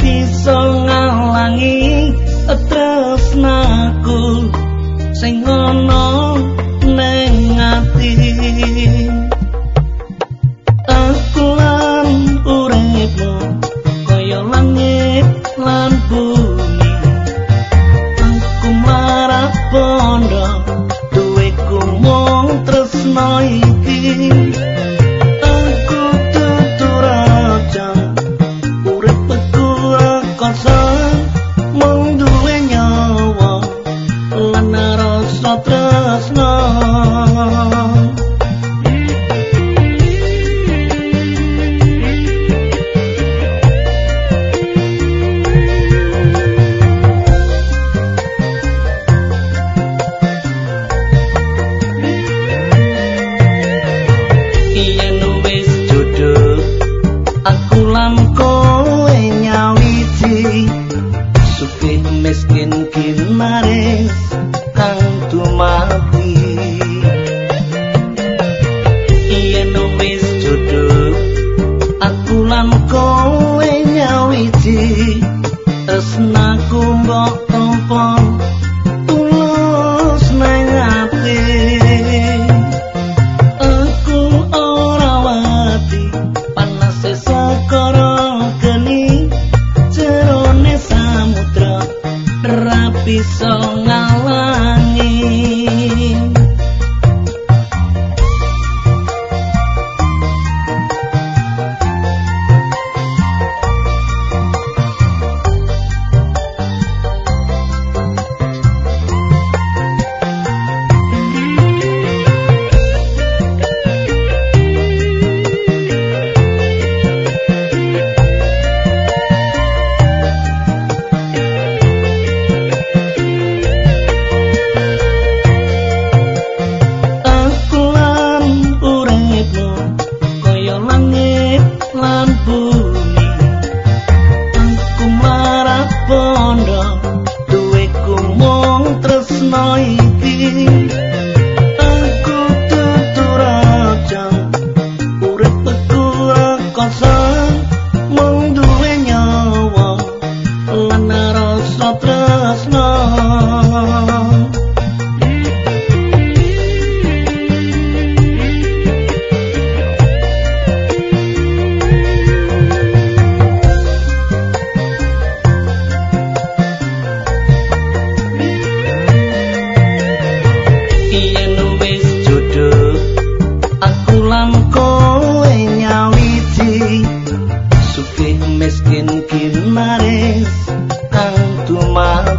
bisa ngalangi tresnaku sing ngono ning ati. Aku lan uripmu kaya langit lan bumi. Aku marah pondo duweku mung tresnoi miskin kimare kang tumati so bisa ngalah